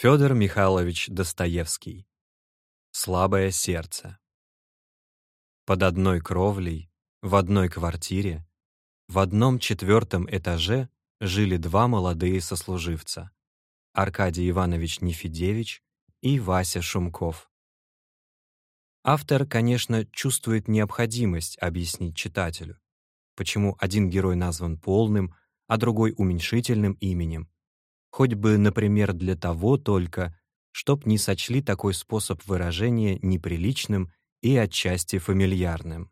Федор Михайлович Достоевский. Слабое сердце. Под одной кровлей, в одной квартире, в одном четвертом этаже жили два молодые сослуживца — Аркадий Иванович Нефедевич и Вася Шумков. Автор, конечно, чувствует необходимость объяснить читателю, почему один герой назван полным, а другой уменьшительным именем, хоть бы, например, для того только, чтоб не сочли такой способ выражения неприличным и отчасти фамильярным.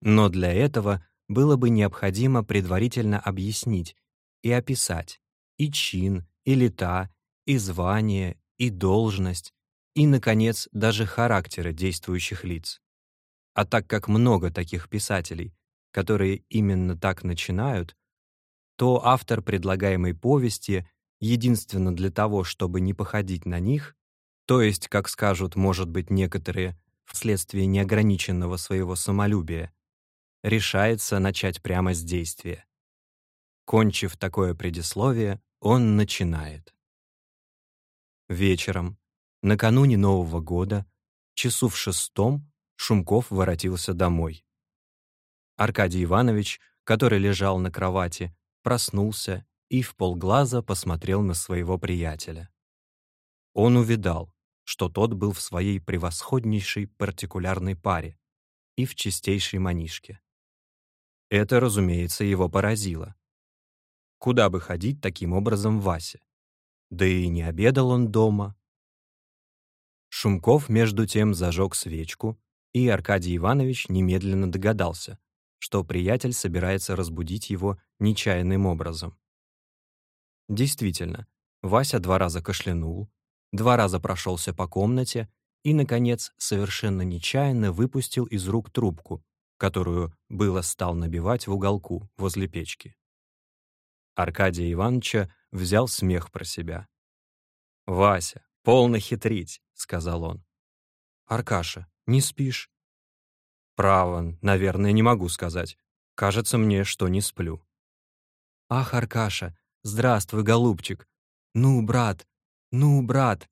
Но для этого было бы необходимо предварительно объяснить и описать и чин, и лета, и звание, и должность, и, наконец, даже характеры действующих лиц. А так как много таких писателей, которые именно так начинают, то автор предлагаемой повести единственно для того, чтобы не походить на них, то есть, как скажут, может быть, некоторые, вследствие неограниченного своего самолюбия, решается начать прямо с действия. Кончив такое предисловие, он начинает. Вечером, накануне Нового года, часу в шестом, Шумков воротился домой. Аркадий Иванович, который лежал на кровати, проснулся и в полглаза посмотрел на своего приятеля. Он увидал, что тот был в своей превосходнейшей партикулярной паре и в чистейшей манишке. Это, разумеется, его поразило. Куда бы ходить таким образом Васе? Да и не обедал он дома. Шумков, между тем, зажег свечку, и Аркадий Иванович немедленно догадался, что приятель собирается разбудить его нечаянным образом. Действительно, Вася два раза кашлянул, два раза прошелся по комнате и, наконец, совершенно нечаянно выпустил из рук трубку, которую было стал набивать в уголку возле печки. Аркадия Ивановича взял смех про себя. «Вася, полно хитрить», — сказал он. «Аркаша, не спишь?» «Право, наверное, не могу сказать. Кажется мне, что не сплю». «Ах, Аркаша, здравствуй, голубчик! Ну, брат, ну, брат,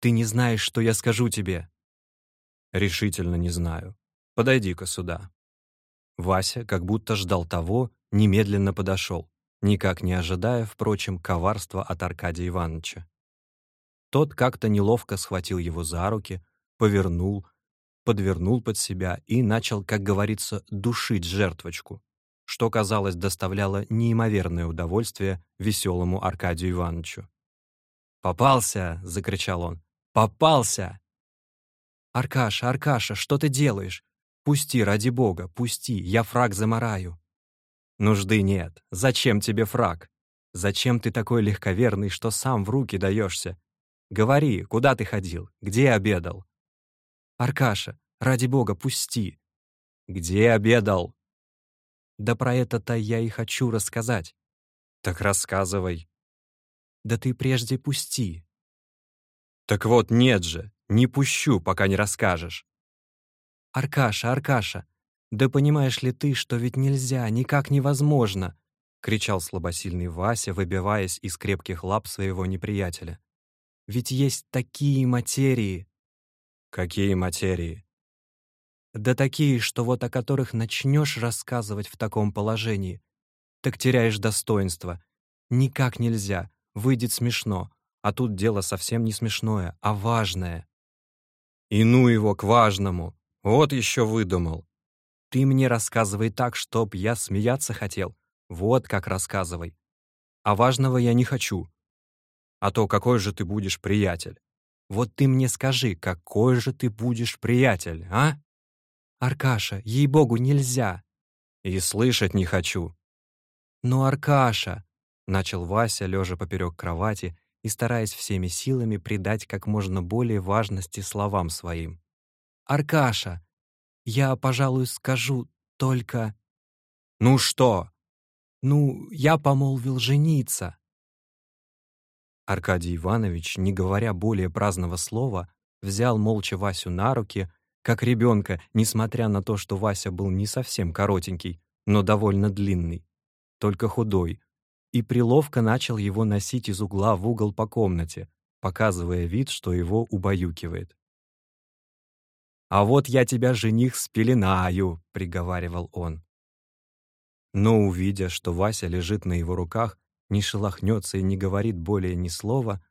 ты не знаешь, что я скажу тебе?» «Решительно не знаю. Подойди-ка сюда». Вася, как будто ждал того, немедленно подошел, никак не ожидая, впрочем, коварства от Аркадия Ивановича. Тот как-то неловко схватил его за руки, повернул, подвернул под себя и начал, как говорится, душить жертвочку, что, казалось, доставляло неимоверное удовольствие веселому Аркадию Ивановичу. «Попался!» — закричал он. «Попался!» «Аркаша, Аркаша, что ты делаешь? Пусти, ради бога, пусти, я фраг замараю». «Нужды нет. Зачем тебе фраг? Зачем ты такой легковерный, что сам в руки даешься? Говори, куда ты ходил, где обедал?» «Аркаша, ради бога, пусти!» «Где обедал?» «Да про это-то я и хочу рассказать». «Так рассказывай». «Да ты прежде пусти». «Так вот нет же, не пущу, пока не расскажешь». «Аркаша, Аркаша, да понимаешь ли ты, что ведь нельзя, никак невозможно!» — кричал слабосильный Вася, выбиваясь из крепких лап своего неприятеля. «Ведь есть такие материи, Какие материи? Да такие, что вот о которых начнешь рассказывать в таком положении, так теряешь достоинство. Никак нельзя, выйдет смешно, а тут дело совсем не смешное, а важное. И ну его к важному, вот еще выдумал. Ты мне рассказывай так, чтоб я смеяться хотел, вот как рассказывай. А важного я не хочу. А то какой же ты будешь приятель? Вот ты мне скажи, какой же ты будешь приятель, а? Аркаша, ей-богу, нельзя. И слышать не хочу. Ну, Аркаша, начал Вася, лежа поперек кровати и стараясь всеми силами придать как можно более важности словам своим. Аркаша, я, пожалуй, скажу только... Ну что? Ну, я помолвил жениться. Аркадий Иванович, не говоря более праздного слова, взял молча Васю на руки, как ребенка, несмотря на то, что Вася был не совсем коротенький, но довольно длинный, только худой, и приловко начал его носить из угла в угол по комнате, показывая вид, что его убаюкивает. «А вот я тебя, жених, спеленаю», — приговаривал он. Но, увидя, что Вася лежит на его руках, не шелохнется и не говорит более ни слова,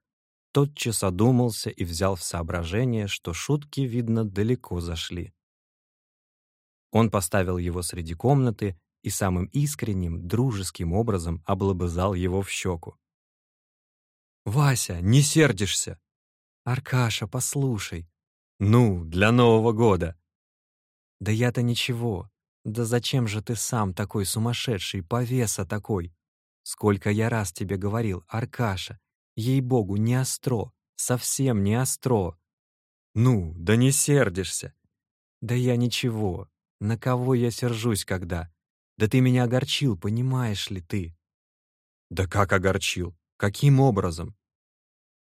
тотчас одумался и взял в соображение, что шутки, видно, далеко зашли. Он поставил его среди комнаты и самым искренним, дружеским образом облобызал его в щеку. «Вася, не сердишься?» «Аркаша, послушай, «Ну, для Нового года». «Да я-то ничего. Да зачем же ты сам такой сумасшедший, повеса такой? Сколько я раз тебе говорил, Аркаша, ей-богу, не остро, совсем не остро». «Ну, да не сердишься». «Да я ничего. На кого я сержусь, когда? Да ты меня огорчил, понимаешь ли ты?» «Да как огорчил? Каким образом?»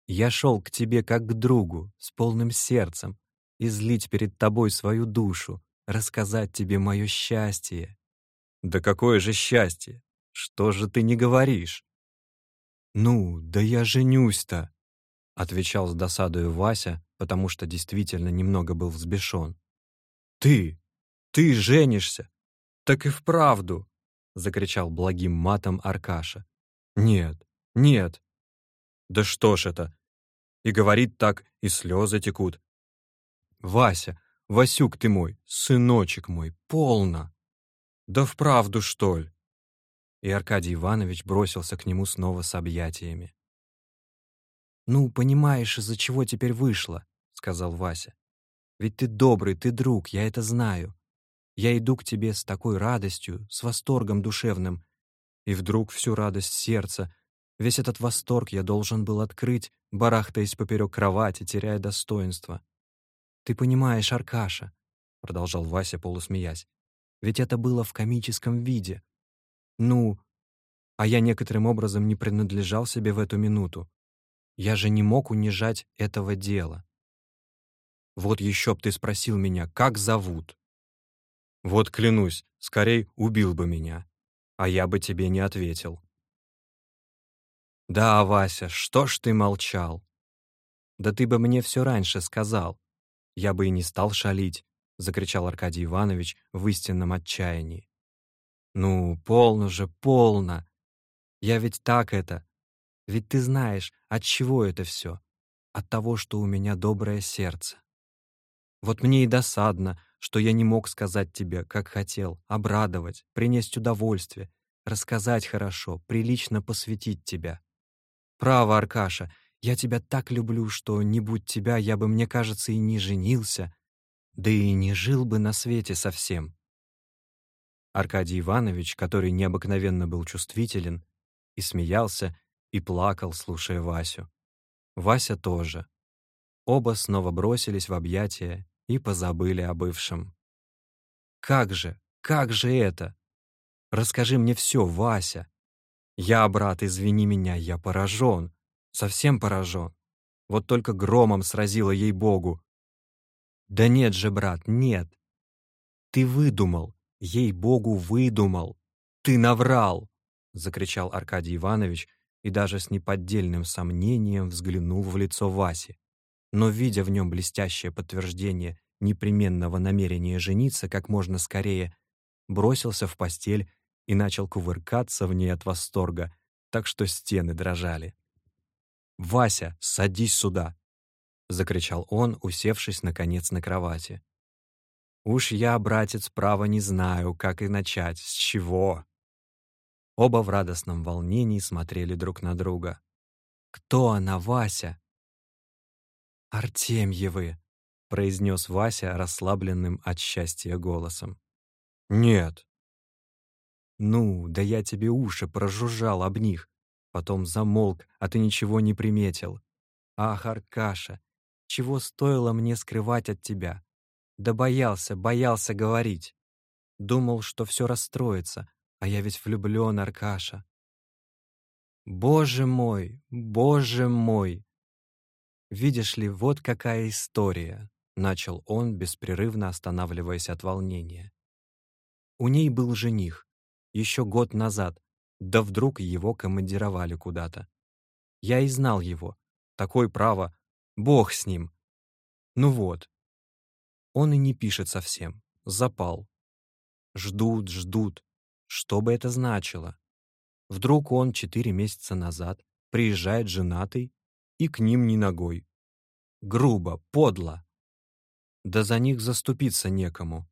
«Я шел к тебе как к другу, с полным сердцем, излить перед тобой свою душу, рассказать тебе мое счастье». «Да какое же счастье? Что же ты не говоришь?» «Ну, да я женюсь-то», — отвечал с досадою Вася, потому что действительно немного был взбешен. «Ты! Ты женишься! Так и вправду!» — закричал благим матом Аркаша. «Нет, нет!» «Да что ж это!» И говорит так, и слезы текут. «Вася, Васюк ты мой, сыночек мой, полно!» «Да вправду, что ли?» И Аркадий Иванович бросился к нему снова с объятиями. «Ну, понимаешь, из-за чего теперь вышло», — сказал Вася. «Ведь ты добрый, ты друг, я это знаю. Я иду к тебе с такой радостью, с восторгом душевным, и вдруг всю радость сердца, весь этот восторг я должен был открыть, барахтаясь поперек кровати, теряя достоинство. «Ты понимаешь, Аркаша», — продолжал Вася, полусмеясь, «ведь это было в комическом виде. Ну, а я некоторым образом не принадлежал себе в эту минуту. Я же не мог унижать этого дела. Вот еще б ты спросил меня, как зовут? Вот клянусь, скорей убил бы меня, а я бы тебе не ответил. Да, Вася, что ж ты молчал? Да ты бы мне все раньше сказал я бы и не стал шалить», — закричал Аркадий Иванович в истинном отчаянии. «Ну, полно же, полно! Я ведь так это. Ведь ты знаешь, от чего это все? От того, что у меня доброе сердце. Вот мне и досадно, что я не мог сказать тебе, как хотел, обрадовать, принести удовольствие, рассказать хорошо, прилично посвятить тебя. Право, Аркаша, я тебя так люблю, что не будь тебя, я бы, мне кажется, и не женился, да и не жил бы на свете совсем». Аркадий Иванович, который необыкновенно был чувствителен, и смеялся, и плакал, слушая Васю. Вася тоже. Оба снова бросились в объятия и позабыли о бывшем. «Как же, как же это? Расскажи мне все, Вася. Я, брат, извини меня, я поражен. Совсем поражен. Вот только громом сразило ей-богу. Да нет же, брат, нет. Ты выдумал, ей-богу, выдумал. Ты наврал, закричал Аркадий Иванович и даже с неподдельным сомнением взглянул в лицо Васи. Но, видя в нем блестящее подтверждение непременного намерения жениться как можно скорее, бросился в постель и начал кувыркаться в ней от восторга, так что стены дрожали. «Вася, садись сюда!» — закричал он, усевшись, наконец, на кровати. «Уж я, братец, право не знаю, как и начать, с чего!» Оба в радостном волнении смотрели друг на друга. «Кто она, Вася?» «Артемьевы», — произнес Вася расслабленным от счастья голосом. «Нет». «Ну, да я тебе уши прожужжал об них. Потом замолк, а ты ничего не приметил. Ах, Аркаша, чего стоило мне скрывать от тебя? Да боялся, боялся говорить. Думал, что все расстроится, а я ведь влюблен, Аркаша. Боже мой, боже мой! Видишь ли, вот какая история, начал он, беспрерывно останавливаясь от волнения. У ней был жених, еще год назад, Да вдруг его командировали куда-то. Я и знал его. Такое право. Бог с ним. Ну вот. Он и не пишет совсем. Запал. Ждут, ждут. Что бы это значило? Вдруг он четыре месяца назад приезжает женатый и к ним ни ногой. Грубо, подло. Да за них заступиться некому.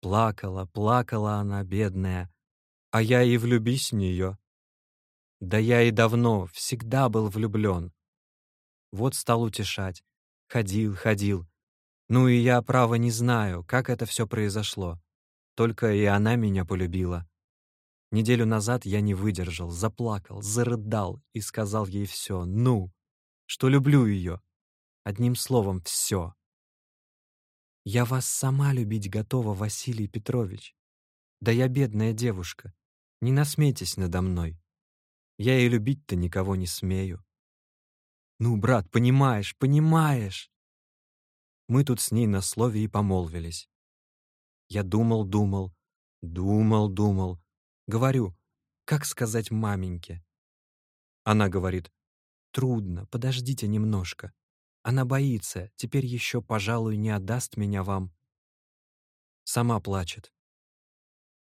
Плакала, плакала она, бедная, а я и влюбись в нее. Да я и давно, всегда был влюблен. Вот стал утешать. Ходил, ходил. Ну и я, право, не знаю, как это все произошло. Только и она меня полюбила. Неделю назад я не выдержал, заплакал, зарыдал и сказал ей все, ну, что люблю ее. Одним словом, все. Я вас сама любить готова, Василий Петрович. Да я бедная девушка. Не насмейтесь надо мной. Я и любить-то никого не смею. Ну, брат, понимаешь, понимаешь. Мы тут с ней на слове и помолвились. Я думал, думал, думал, думал. Говорю, как сказать маменьке? Она говорит, трудно, подождите немножко. Она боится, теперь еще, пожалуй, не отдаст меня вам. Сама плачет.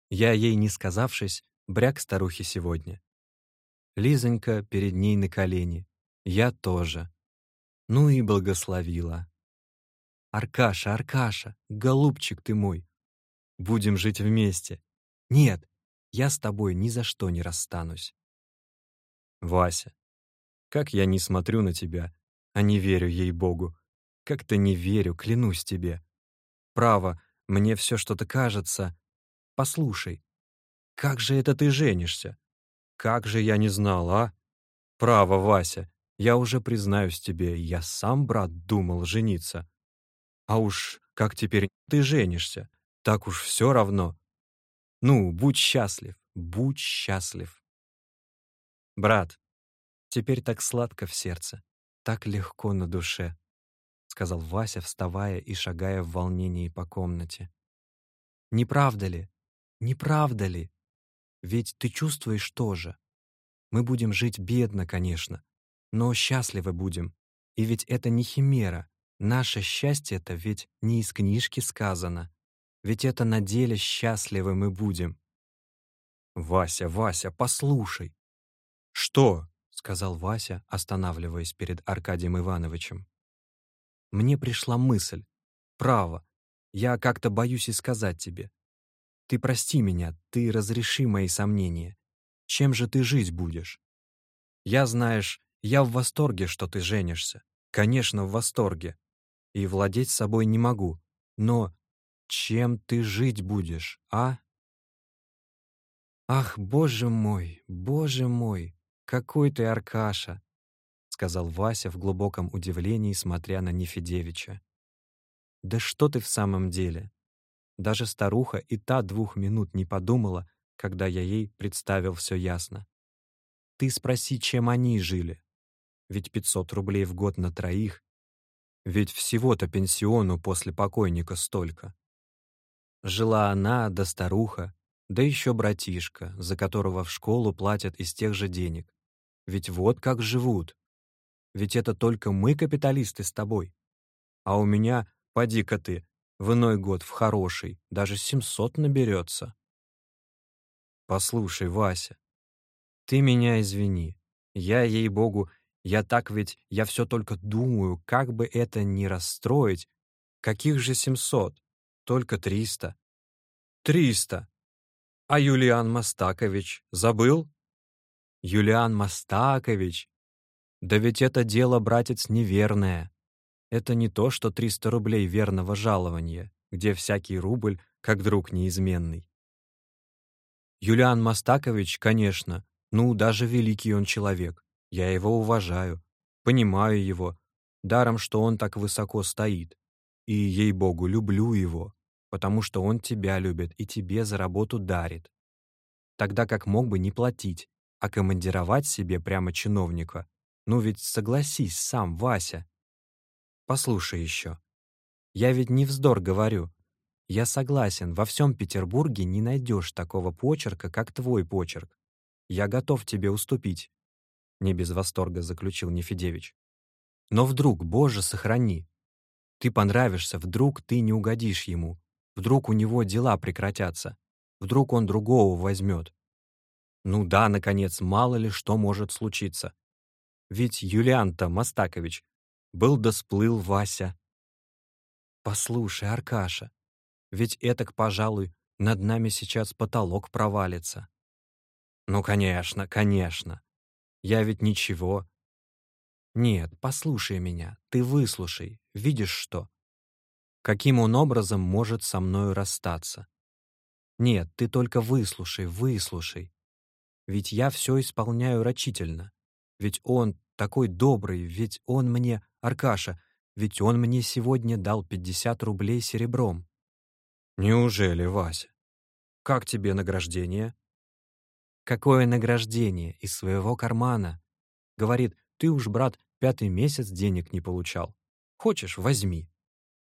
Я ей, не сказавшись, бряк старухи сегодня. Лизонька перед ней на колени. Я тоже. Ну и благословила. «Аркаша, Аркаша, голубчик ты мой, будем жить вместе. Нет, я с тобой ни за что не расстанусь». «Вася, как я не смотрю на тебя, а не верю ей-богу. Как-то не верю, клянусь тебе. Право, мне все что-то кажется. Послушай, как же это ты женишься? Как же я не знал, а? Право, Вася, я уже признаюсь тебе, я сам, брат, думал жениться. А уж как теперь ты женишься, так уж все равно. Ну, будь счастлив, будь счастлив. Брат, теперь так сладко в сердце так легко на душе», — сказал Вася, вставая и шагая в волнении по комнате. «Не правда ли? Не правда ли? Ведь ты чувствуешь тоже. Мы будем жить бедно, конечно, но счастливы будем. И ведь это не химера. Наше счастье это ведь не из книжки сказано. Ведь это на деле счастливы мы будем». «Вася, Вася, послушай!» «Что?» — сказал Вася, останавливаясь перед Аркадием Ивановичем. «Мне пришла мысль. Право. Я как-то боюсь и сказать тебе. Ты прости меня, ты разреши мои сомнения. Чем же ты жить будешь? Я, знаешь, я в восторге, что ты женишься. Конечно, в восторге. И владеть собой не могу. Но чем ты жить будешь, а? Ах, боже мой, боже мой, «Какой ты Аркаша!» — сказал Вася в глубоком удивлении, смотря на Нефедевича. «Да что ты в самом деле?» Даже старуха и та двух минут не подумала, когда я ей представил все ясно. «Ты спроси, чем они жили. Ведь 500 рублей в год на троих. Ведь всего-то пенсиону после покойника столько. Жила она, да старуха, да еще братишка, за которого в школу платят из тех же денег. Ведь вот как живут. Ведь это только мы, капиталисты, с тобой. А у меня, поди-ка ты, в иной год в хороший, даже 700 наберется. Послушай, Вася, ты меня извини. Я, ей-богу, я так ведь, я все только думаю, как бы это не расстроить. Каких же 700? Только 300. 300! А Юлиан Мастакович забыл? Юлиан Мастакович. Да ведь это дело, братец, неверное. Это не то, что 300 рублей верного жалования, где всякий рубль как друг неизменный. Юлиан Мастакович, конечно, ну, даже великий он человек. Я его уважаю, понимаю его, даром, что он так высоко стоит. И, ей-богу, люблю его, потому что он тебя любит и тебе за работу дарит. Тогда как мог бы не платить, а командировать себе прямо чиновника. Ну ведь согласись сам, Вася. Послушай еще. Я ведь не вздор говорю. Я согласен, во всем Петербурге не найдешь такого почерка, как твой почерк. Я готов тебе уступить», — не без восторга заключил Нефедевич. «Но вдруг, Боже, сохрани! Ты понравишься, вдруг ты не угодишь ему, вдруг у него дела прекратятся, вдруг он другого возьмет. Ну да, наконец, мало ли что может случиться. Ведь Юлиан-то Мастакович был да Вася. Послушай, Аркаша, ведь этак, пожалуй, над нами сейчас потолок провалится. Ну, конечно, конечно. Я ведь ничего. Нет, послушай меня, ты выслушай, видишь что? Каким он образом может со мною расстаться? Нет, ты только выслушай, выслушай. Ведь я все исполняю рачительно. Ведь он такой добрый, ведь он мне, Аркаша, ведь он мне сегодня дал 50 рублей серебром. Неужели, Вася? Как тебе награждение? Какое награждение? Из своего кармана. Говорит, ты уж, брат, пятый месяц денег не получал. Хочешь, возьми.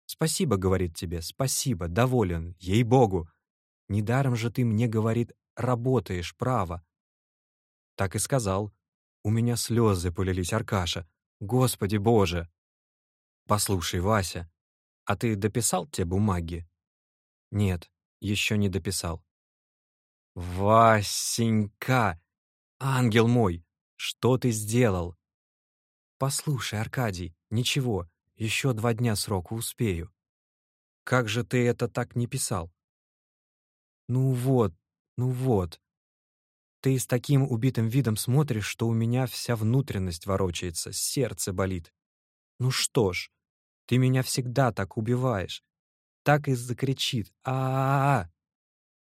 Спасибо, говорит тебе, спасибо, доволен, ей-богу. Недаром же ты мне, говорит, работаешь, право. Так и сказал. У меня слезы полились, Аркаша. Господи Боже! Послушай, Вася, а ты дописал те бумаги? Нет, еще не дописал. Васенька! Ангел мой! Что ты сделал? Послушай, Аркадий, ничего, еще два дня срока успею. Как же ты это так не писал? Ну вот, ну вот. Ты с таким убитым видом смотришь, что у меня вся внутренность ворочается, сердце болит. Ну что ж, ты меня всегда так убиваешь. Так и закричит. а а, -а, -а!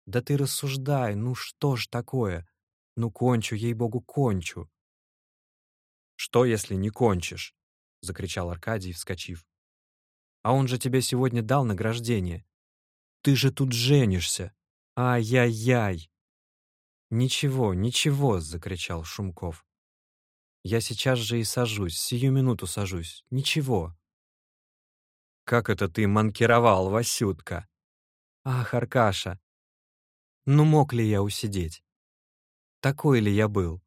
Да ты рассуждай, ну что ж такое? Ну кончу, ей-богу, кончу. Что, если не кончишь? Закричал Аркадий, вскочив. А он же тебе сегодня дал награждение. Ты же тут женишься. Ай-яй-яй. «Ничего, ничего!» — закричал Шумков. «Я сейчас же и сажусь, сию минуту сажусь. Ничего!» «Как это ты манкировал, Васютка?» «Ах, Аркаша! Ну мог ли я усидеть? Такой ли я был?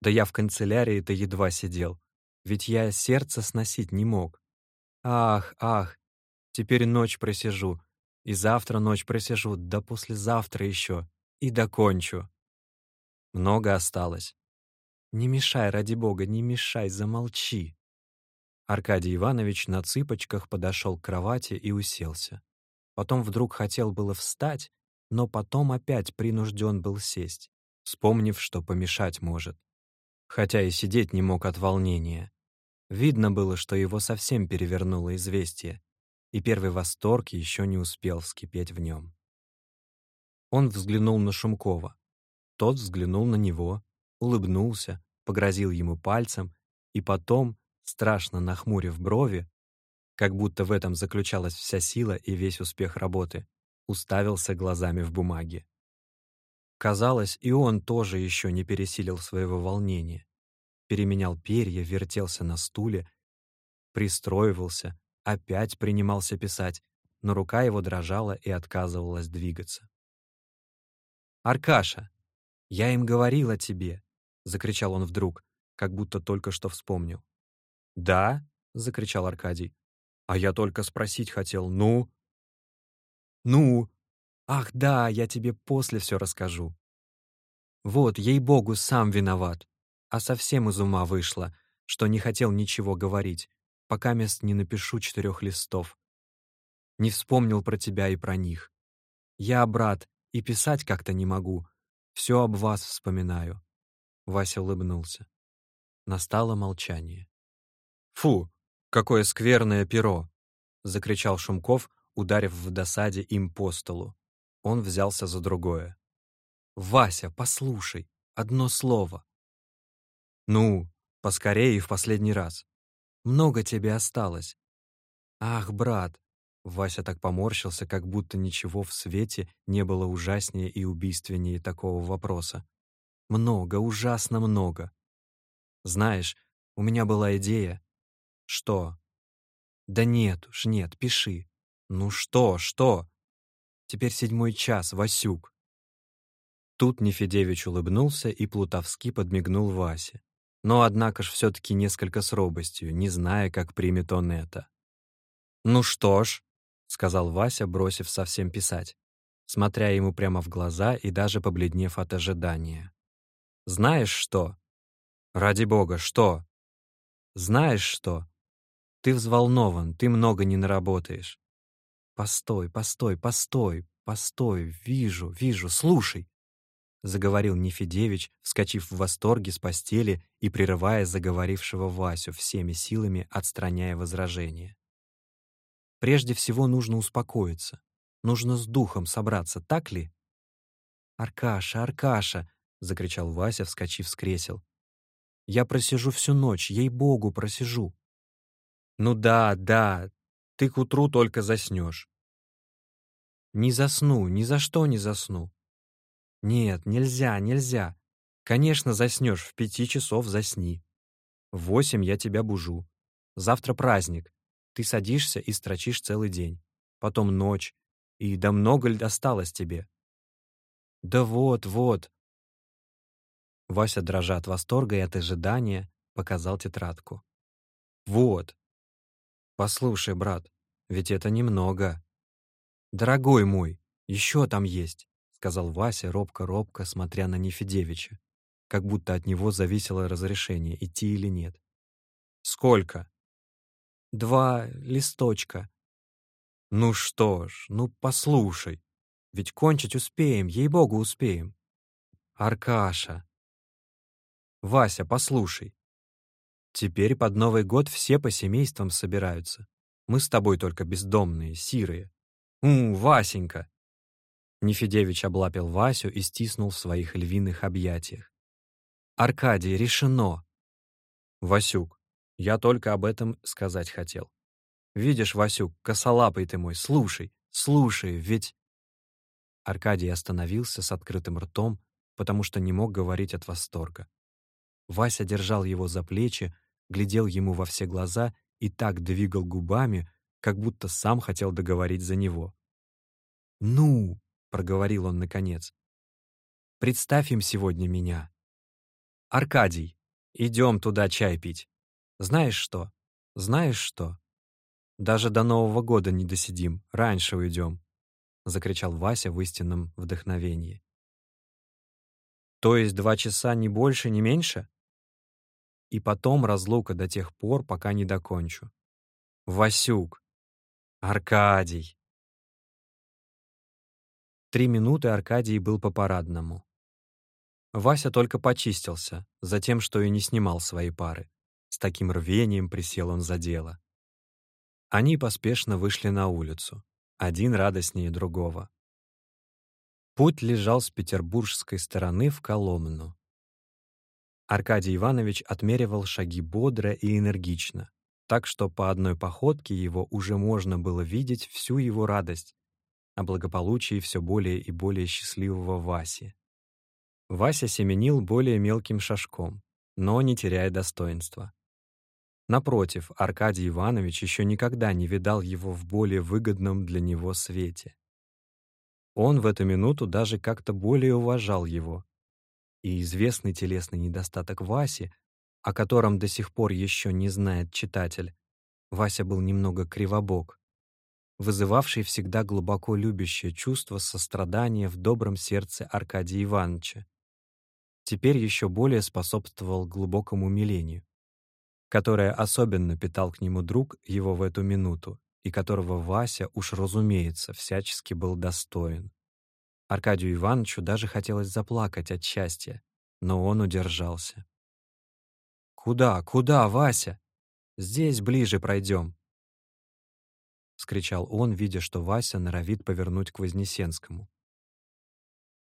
Да я в канцелярии-то едва сидел, ведь я сердце сносить не мог. Ах, ах, теперь ночь просижу, и завтра ночь просижу, да послезавтра еще и докончу. Много осталось. Не мешай, ради бога, не мешай, замолчи. Аркадий Иванович на цыпочках подошел к кровати и уселся. Потом вдруг хотел было встать, но потом опять принужден был сесть, вспомнив, что помешать может. Хотя и сидеть не мог от волнения. Видно было, что его совсем перевернуло известие, и первый восторг еще не успел вскипеть в нем. Он взглянул на Шумкова. Тот взглянул на него, улыбнулся, погрозил ему пальцем и потом, страшно нахмурив брови, как будто в этом заключалась вся сила и весь успех работы, уставился глазами в бумаге. Казалось, и он тоже еще не пересилил своего волнения. Переменял перья, вертелся на стуле, пристроивался, опять принимался писать, но рука его дрожала и отказывалась двигаться. «Аркаша, я им говорил о тебе!» — закричал он вдруг, как будто только что вспомнил. «Да?» — закричал Аркадий. «А я только спросить хотел. Ну?» «Ну? Ах, да, я тебе после все расскажу. Вот, ей-богу, сам виноват. А совсем из ума вышло, что не хотел ничего говорить, пока мест не напишу четырех листов. Не вспомнил про тебя и про них. Я, брат, и писать как-то не могу. Все об вас вспоминаю». Вася улыбнулся. Настало молчание. «Фу, какое скверное перо!» — закричал Шумков, ударив в досаде им по столу. Он взялся за другое. «Вася, послушай, одно слово». «Ну, поскорее и в последний раз. Много тебе осталось. Ах, брат, Вася так поморщился, как будто ничего в свете не было ужаснее и убийственнее такого вопроса. Много, ужасно много. Знаешь, у меня была идея. Что? Да нет уж, нет, пиши. Ну что, что? Теперь седьмой час, Васюк. Тут Нефедевич улыбнулся и плутовски подмигнул Васе. Но, однако ж, все-таки несколько с робостью, не зная, как примет он это. «Ну что ж», — сказал Вася, бросив совсем писать, смотря ему прямо в глаза и даже побледнев от ожидания. «Знаешь что?» «Ради бога, что?» «Знаешь что?» «Ты взволнован, ты много не наработаешь». «Постой, постой, постой, постой, вижу, вижу, слушай!» Заговорил Нефедевич, вскочив в восторге с постели и прерывая заговорившего Васю всеми силами, отстраняя возражения. Прежде всего нужно успокоиться. Нужно с духом собраться, так ли? «Аркаша, Аркаша!» — закричал Вася, вскочив с кресел. «Я просижу всю ночь, ей-богу, просижу!» «Ну да, да, ты к утру только заснешь». «Не засну, ни за что не засну». «Нет, нельзя, нельзя. Конечно, заснешь, в пяти часов засни. В восемь я тебя бужу. Завтра праздник. Ты садишься и строчишь целый день. Потом ночь. И да много ли осталось тебе? Да вот, вот. Вася, дрожа от восторга и от ожидания, показал тетрадку. Вот. Послушай, брат, ведь это немного. Дорогой мой, еще там есть, сказал Вася робко-робко, смотря на Нефедевича, как будто от него зависело разрешение, идти или нет. Сколько? два листочка. Ну что ж, ну послушай, ведь кончить успеем, ей-богу успеем. Аркаша. Вася, послушай. Теперь под Новый год все по семействам собираются. Мы с тобой только бездомные, сирые. У, Васенька. Нефедевич облапил Васю и стиснул в своих львиных объятиях. «Аркадий, решено!» «Васюк, я только об этом сказать хотел. Видишь, Васюк, косолапый ты мой, слушай, слушай, ведь...» Аркадий остановился с открытым ртом, потому что не мог говорить от восторга. Вася держал его за плечи, глядел ему во все глаза и так двигал губами, как будто сам хотел договорить за него. «Ну!» — проговорил он наконец. «Представь им сегодня меня. Аркадий, идем туда чай пить. Знаешь что? Знаешь что? Даже до Нового года не досидим, раньше уйдем, закричал Вася в истинном вдохновении. То есть два часа не больше, не меньше? И потом разлука до тех пор, пока не докончу. Васюк! Аркадий! Три минуты Аркадий был по-парадному. Вася только почистился, за тем, что и не снимал свои пары. С таким рвением присел он за дело. Они поспешно вышли на улицу, один радостнее другого. Путь лежал с петербургской стороны в Коломну. Аркадий Иванович отмеривал шаги бодро и энергично, так что по одной походке его уже можно было видеть всю его радость о благополучии все более и более счастливого Васи. Вася семенил более мелким шажком, но не теряя достоинства. Напротив, Аркадий Иванович еще никогда не видал его в более выгодном для него свете. Он в эту минуту даже как-то более уважал его. И известный телесный недостаток Васи, о котором до сих пор еще не знает читатель, Вася был немного кривобок, вызывавший всегда глубоко любящее чувство сострадания в добром сердце Аркадия Ивановича. Теперь еще более способствовал глубокому умилению которое особенно питал к нему друг его в эту минуту, и которого Вася, уж разумеется, всячески был достоин. Аркадию Ивановичу даже хотелось заплакать от счастья, но он удержался. «Куда, куда, Вася? Здесь ближе пройдем!» — скричал он, видя, что Вася норовит повернуть к Вознесенскому.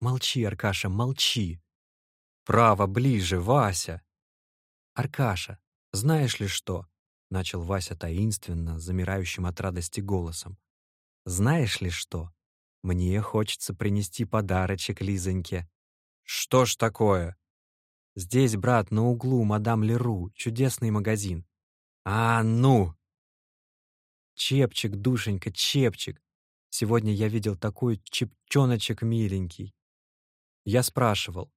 «Молчи, Аркаша, молчи! Право, ближе, Вася!» «Аркаша, «Знаешь ли что?» — начал Вася таинственно, замирающим от радости голосом. «Знаешь ли что? Мне хочется принести подарочек Лизоньке». «Что ж такое?» «Здесь, брат, на углу мадам Леру, чудесный магазин». «А, ну!» «Чепчик, душенька, чепчик! Сегодня я видел такой чепчоночек миленький. Я спрашивал.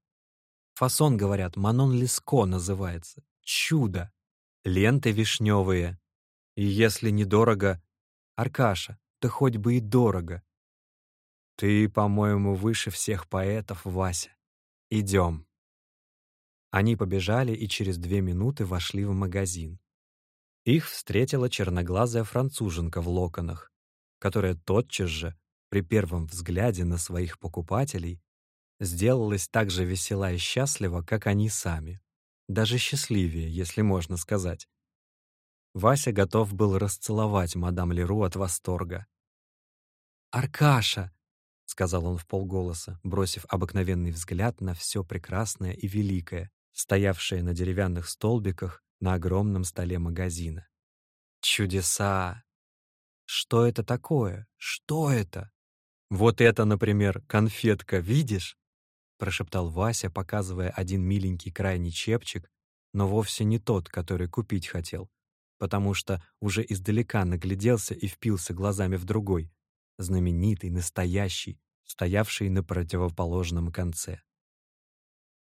Фасон, говорят, Манон Леско называется. Чудо. Ленты вишневые. И если недорого... Аркаша, да хоть бы и дорого. Ты, по-моему, выше всех поэтов, Вася. Идем. Они побежали и через две минуты вошли в магазин. Их встретила черноглазая француженка в локонах, которая тотчас же, при первом взгляде на своих покупателей, сделалась так же весела и счастлива, как они сами. Даже счастливее, если можно сказать. Вася готов был расцеловать мадам Леру от восторга. «Аркаша!» — сказал он в полголоса, бросив обыкновенный взгляд на все прекрасное и великое, стоявшее на деревянных столбиках на огромном столе магазина. «Чудеса! Что это такое? Что это? Вот это, например, конфетка, видишь?» прошептал Вася, показывая один миленький крайний чепчик, но вовсе не тот, который купить хотел, потому что уже издалека нагляделся и впился глазами в другой, знаменитый, настоящий, стоявший на противоположном конце.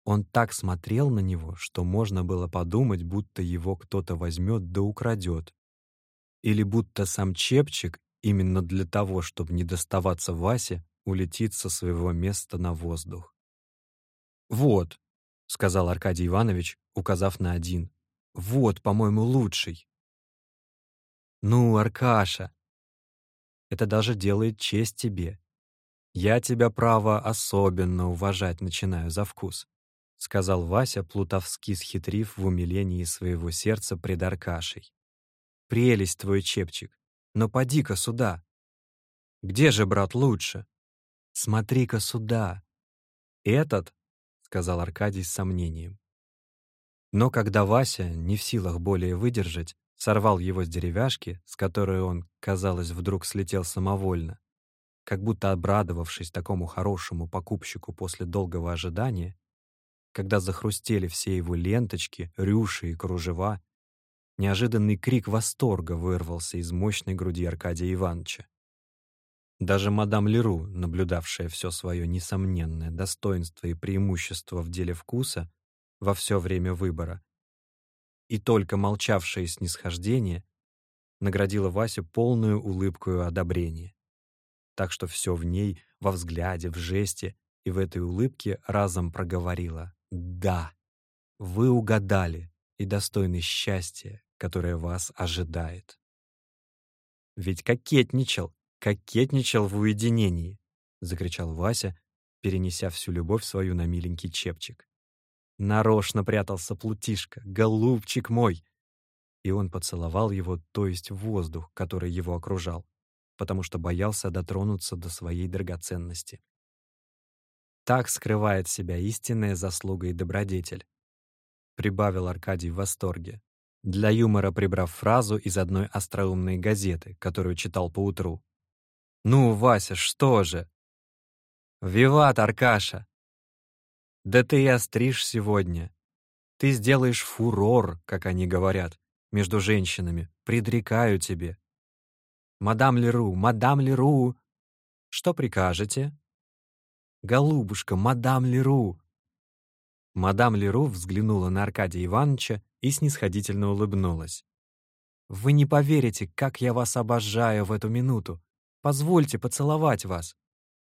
Он так смотрел на него, что можно было подумать, будто его кто-то возьмет да украдет. Или будто сам Чепчик именно для того, чтобы не доставаться Васе, улетит со своего места на воздух. «Вот», — сказал Аркадий Иванович, указав на один. «Вот, по-моему, лучший». «Ну, Аркаша, это даже делает честь тебе. Я тебя, право, особенно уважать начинаю за вкус», — сказал Вася, плутовски схитрив в умилении своего сердца пред Аркашей. «Прелесть твой чепчик, но поди-ка сюда». «Где же, брат, лучше?» «Смотри-ка сюда». «Этот?» сказал Аркадий с сомнением. Но когда Вася, не в силах более выдержать, сорвал его с деревяшки, с которой он, казалось, вдруг слетел самовольно, как будто обрадовавшись такому хорошему покупщику после долгого ожидания, когда захрустели все его ленточки, рюши и кружева, неожиданный крик восторга вырвался из мощной груди Аркадия Ивановича. Даже мадам Леру, наблюдавшая все свое несомненное достоинство и преимущество в деле вкуса во все время выбора, и только молчавшая снисхождение, наградила Васю полную улыбкою одобрения. Так что все в ней, во взгляде, в жесте и в этой улыбке разом проговорила «Да, вы угадали и достойны счастья, которое вас ожидает». Ведь кокетничал, кокетничал в уединении!» — закричал Вася, перенеся всю любовь свою на миленький чепчик. «Нарочно прятался плутишка, голубчик мой!» И он поцеловал его, то есть воздух, который его окружал, потому что боялся дотронуться до своей драгоценности. Так скрывает себя истинная заслуга и добродетель, прибавил Аркадий в восторге, для юмора прибрав фразу из одной остроумной газеты, которую читал поутру. «Ну, Вася, что же?» «Виват, Аркаша!» «Да ты и остришь сегодня. Ты сделаешь фурор, как они говорят, между женщинами. Предрекаю тебе. Мадам Леру, мадам Леру!» «Что прикажете?» «Голубушка, мадам Леру!» Мадам Леру взглянула на Аркадия Ивановича и снисходительно улыбнулась. «Вы не поверите, как я вас обожаю в эту минуту. Позвольте поцеловать вас».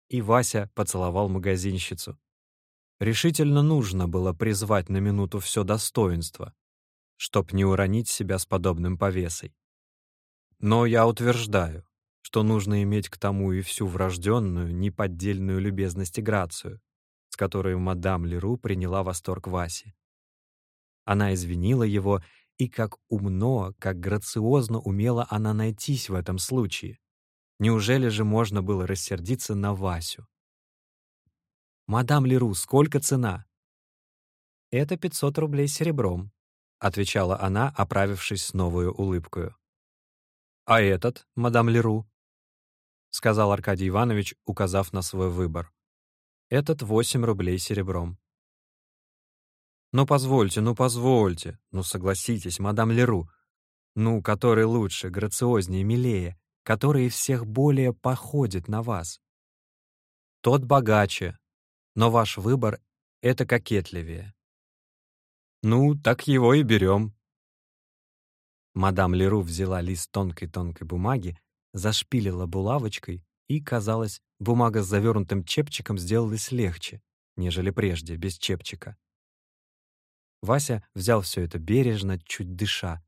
И Вася поцеловал магазинщицу. Решительно нужно было призвать на минуту все достоинство, чтоб не уронить себя с подобным повесой. Но я утверждаю, что нужно иметь к тому и всю врожденную, неподдельную любезность и грацию, с которой мадам Леру приняла восторг Васи. Она извинила его, и как умно, как грациозно умела она найтись в этом случае. Неужели же можно было рассердиться на Васю? «Мадам Леру, сколько цена?» «Это 500 рублей серебром», — отвечала она, оправившись с новую улыбкою. «А этот, мадам Леру?» — сказал Аркадий Иванович, указав на свой выбор. «Этот 8 рублей серебром». «Ну, позвольте, ну, позвольте, ну, согласитесь, мадам Леру, ну, который лучше, грациознее, милее, который всех более походит на вас. Тот богаче, Но ваш выбор — это кокетливее. Ну, так его и берем. Мадам Леру взяла лист тонкой-тонкой бумаги, зашпилила булавочкой, и, казалось, бумага с завернутым чепчиком сделалась легче, нежели прежде, без чепчика. Вася взял все это бережно, чуть дыша,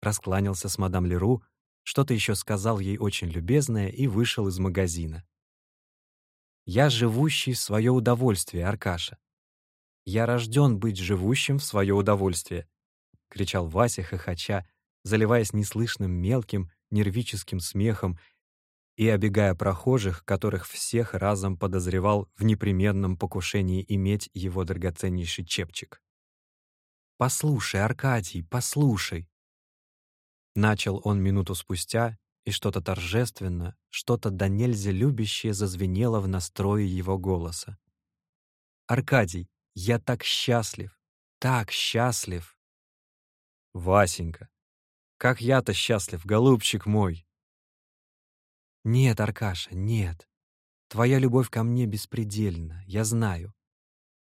раскланялся с мадам Леру, что-то еще сказал ей очень любезное и вышел из магазина. «Я живущий в свое удовольствие, Аркаша. Я рожден быть живущим в свое удовольствие», — кричал Вася, хохоча, заливаясь неслышным мелким, нервическим смехом и обегая прохожих, которых всех разом подозревал в непременном покушении иметь его драгоценнейший чепчик. «Послушай, Аркадий, послушай!» Начал он минуту спустя, и что-то торжественно, что-то до нельзя любящее зазвенело в настрое его голоса. «Аркадий, я так счастлив, так счастлив!» «Васенька, как я-то счастлив, голубчик мой!» «Нет, Аркаша, нет. Твоя любовь ко мне беспредельна, я знаю.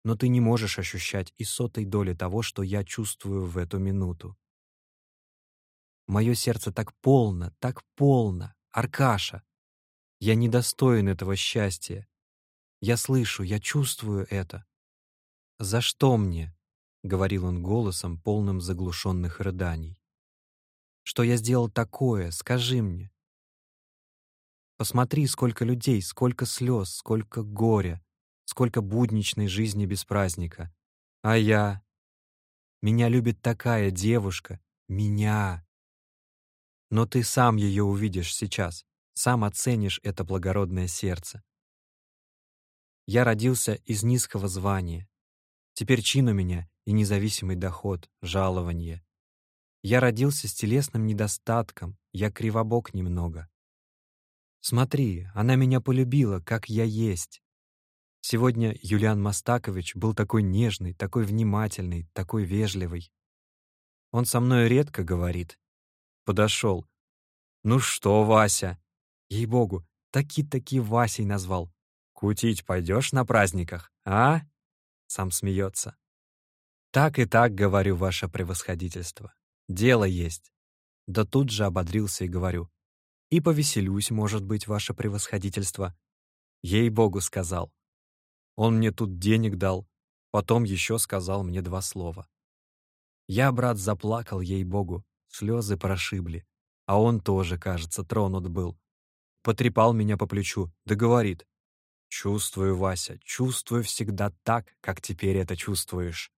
Но ты не можешь ощущать и сотой доли того, что я чувствую в эту минуту. Мое сердце так полно, так полно, Аркаша. Я недостоин этого счастья. Я слышу, я чувствую это. «За что мне?» — говорил он голосом, полным заглушенных рыданий. «Что я сделал такое? Скажи мне. Посмотри, сколько людей, сколько слез, сколько горя, сколько будничной жизни без праздника. А я... Меня любит такая девушка. Меня. Но ты сам ее увидишь сейчас, сам оценишь это благородное сердце. Я родился из низкого звания. Теперь чин у меня и независимый доход, жалование. Я родился с телесным недостатком, я кривобок немного. Смотри, она меня полюбила, как я есть. Сегодня Юлиан Мастакович был такой нежный, такой внимательный, такой вежливый. Он со мной редко говорит. Подошел. «Ну что, Вася?» Ей-богу, таки-таки Васей назвал. «Кутить пойдешь на праздниках, а?» Сам смеется. «Так и так, говорю, ваше превосходительство. Дело есть». Да тут же ободрился и говорю. И повеселюсь, может быть, ваше превосходительство. Ей-богу сказал. Он мне тут денег дал, потом еще сказал мне два слова. Я, брат, заплакал, ей-богу, слезы прошибли, а он тоже, кажется, тронут был. Потрепал меня по плечу, да говорит. «Чувствую, Вася, чувствую всегда так, как теперь это чувствуешь».